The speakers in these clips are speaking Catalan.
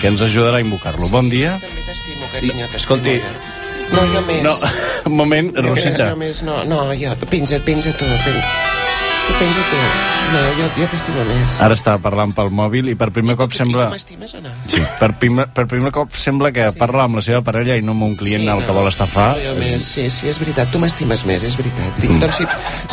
que ens ajudarà a invocar-lo. Bon dia. També t'estimo, carinyo, t'estimo. Escolti. No, jo més. No, un moment, Rosita. jo més, no, no, jo... Penja, penja tu, penja. Tu penja tu. No, jo, jo t'estimo més. Ara està parlant pel mòbil i per primer cop I sembla... tu m'estimes o no? Sí, per primer, per primer cop sembla que parla amb la seva parella i no amb un client Sí, al que no. vol estafar. Més, sí, sí, és veritat. Tu m'estimes més, és veritat. Dic, doncs si,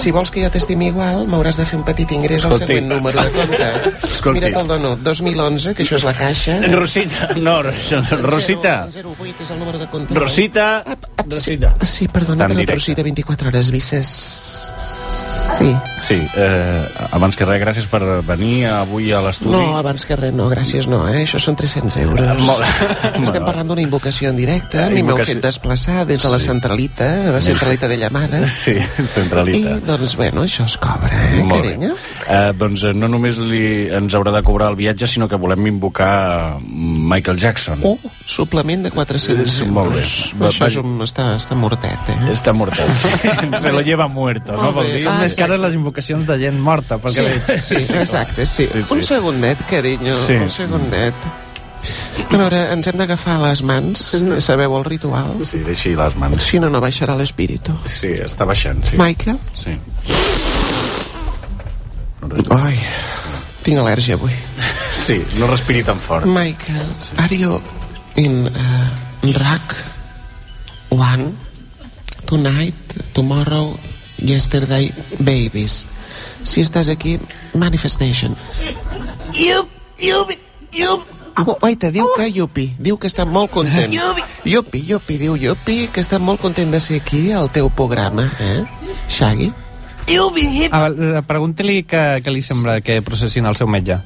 si vols que jo t'estimi igual, m'hauràs de fer un petit ingrés al Escolti. següent número de compte. Escolti. Mira te'l dono, 2011, que això és la caixa. Rosita, no, Rosita. El 08 és el número de control. Rosita, Ap, ap, Rosita. Sí, sí perdona, que no, directe. Rosita, 24 hores, Vices... Sí. Sí, eh, abans que res, gràcies per venir avui a l'estudi. No, abans que res, no, gràcies, no, eh? Això són 300 euros. Molt- Estem parlant d'una invocació en directe. A mi m'heu fet desplaçar des de la Sí. centralita, la centralita de llamades. Sí, centralita. I, doncs, bueno, això es cobra, eh, Molt bé. Eh, doncs eh, no només li, ens haurà de cobrar el viatge, sinó que volem invocar Michael Jackson. Oh, suplement de 400 Sí, euros. molt bé. Va- Això és un, està, està mortet, eh? Està mortet. Se lo lleva muerto, no? Molt Vol bé. dir? Són Ah, més cares les invocacions de gent morta, pel que Sí, veig. sí, exacte, sí. Sí, sí. Un segundet, carinyo, Sí. un segundet. A veure, ens hem d'agafar les mans, sabeu el ritual? Sí, deixi les mans. Si no, no baixarà l'espíritu. Sí, està baixant, sí. Michael? Sí. Ai, tinc al·lèrgia avui. Sí, no respiri tan fort. Michael, are you in uh, rack one tonight, tomorrow, yesterday, babies? Si estàs aquí, manifestation. Yup, yup, yup. Oh, Oita, diu que Yupi, diu que està molt content. Yupi. Yupi, Yupi, diu Yupi, que està molt content de ser aquí al teu programa, eh? Shaggy? Hip. Ah, eh, Pregunti-li què, què li sembla que processin el seu metge.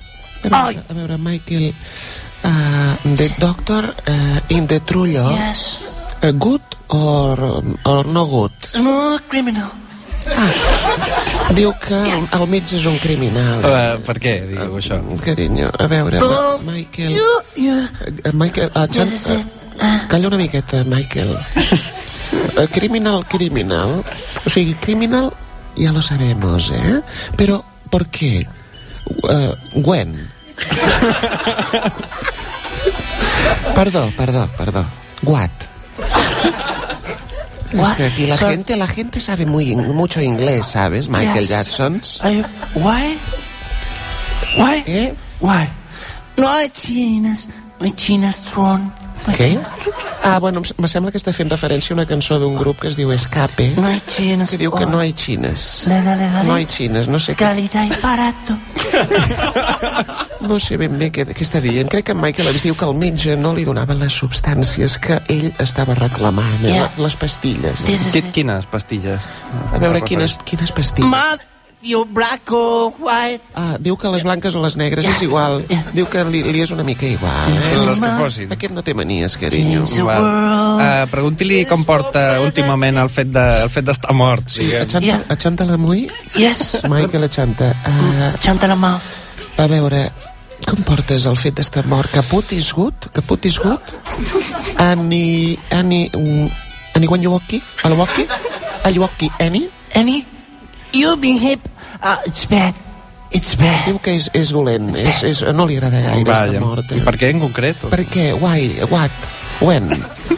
A veure, a veure Michael, uh, the doctor uh, in the trullo, Yes. uh, good or, or no good? No criminal. Diu que el, el metge és un criminal. Uh, per què diu això? Carinyo, a veure, Oh, Ma- Michael... You, you. Uh, Michael, uh, it. Ah. calla una miqueta, Michael. Uh, criminal, criminal. O sigui, criminal ya lo sabemos, ¿eh? Pero, ¿por qué? Uh, Gwen. perdó, perdó, perdó. What? Es que aquí la So- gente, la gente sabe muy, mucho inglés, ¿sabes? Michael Yes. Jackson. You, why? Why? ¿Eh? Why? No hay chinas. No hay chinas throne. Hay Què? chinas. Ah, bueno, em sembla que està fent referència a una cançó d'un grup que es diu Escape, No hay chinas que diu que no hi xines. Legal, legal. No hi xines, no sé què, Calidad y barato. no sé ben bé què, què està dient. Crec que en Michael ens diu que el metge no li donava les substàncies que ell estava reclamant, eh? Yeah. les pastilles. Eh? Quines pastilles? A veure, quines, quines pastilles? Mother, you black or white. Ah, diu que les blanques o les negres és igual. Diu que li, li és una mica igual, eh? Les que fossin. Aquest no té manies, carinyo. Val. Uh, Pregunti-li com porta últimament el fet de- el fet d'estar mort. Sí, diguem. achanta, Yeah. achanta la muy? Yes. Michael achanta. Uh, Chanta la mà. a veure, com portes el fet d'estar mort? Caput is good? Caput is good? Any... Any... Um, anyone you walkie? Al walkie? Al walkie? Any? Any? You being hip. Uh, it's bad. It's bad. Diu que és, és dolent, és, és, no li agrada gaire Vaja. estar mort. I per què en concret? Per què? Why? What? When?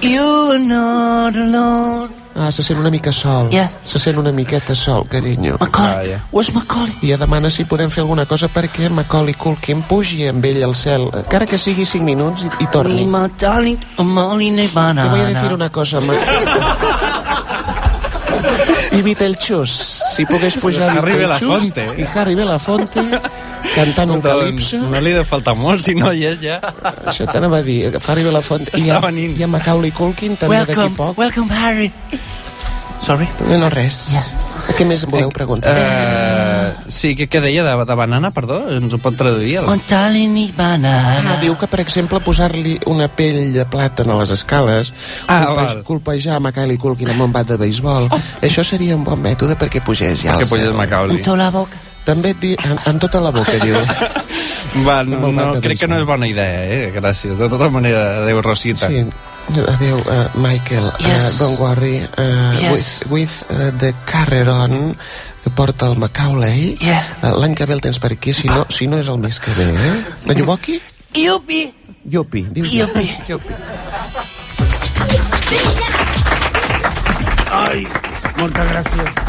You are not alone. Ah, se sent una mica sol. Yeah. Se sent una miqueta sol, carinyo. Macaulay. Vaja. Where's Macaulay? I demana si podem fer alguna cosa perquè Macaulay Culkin pugi amb ell al cel, encara que sigui 5 minuts i, i torni. Te voy a decir una cosa, ma... I Beetlejuice, si pogués pujar Harry Beetlejuice Belafonte. i Harry Belafonte cantant un Doncs calipso. no li deu faltar molt, si no hi és ja. Això t'anava a dir, Harry Belafonte. I, a. I a Macaulay Culkin també d'aquí Welcome, poc. welcome, Harry. Sorry. No, no, res. Què més voleu preguntar? Uh, sí, què, què deia de, de banana, perdó? Ens ho pot traduir? El... Darling, y banana. Ah, diu que, per exemple, posar-li una pell de plàtan a les escales, Ah, colpe colpejar Macaulay Culkin amb un bat de beisbol, això seria un bon mètode perquè pugés ja Que al pugés cel. Macaulay. En tota la boca. També et di, en, en tota la boca, diu. Va, no, Amb no, crec que no és bona idea, eh? Gràcies. De tota manera, adéu, Rosita. Sí. Adéu, uh, Michael. Yes. Uh, don't worry. Uh, Yes. With, with uh, the carreron que porta el Macaulay, Yeah. uh, l'any que ve el tens per aquí, si no, si no és el mes que ve, eh? The Yuwoki? You be Yupi, diu Yupi. Yupi. Ay, moltes gràcies.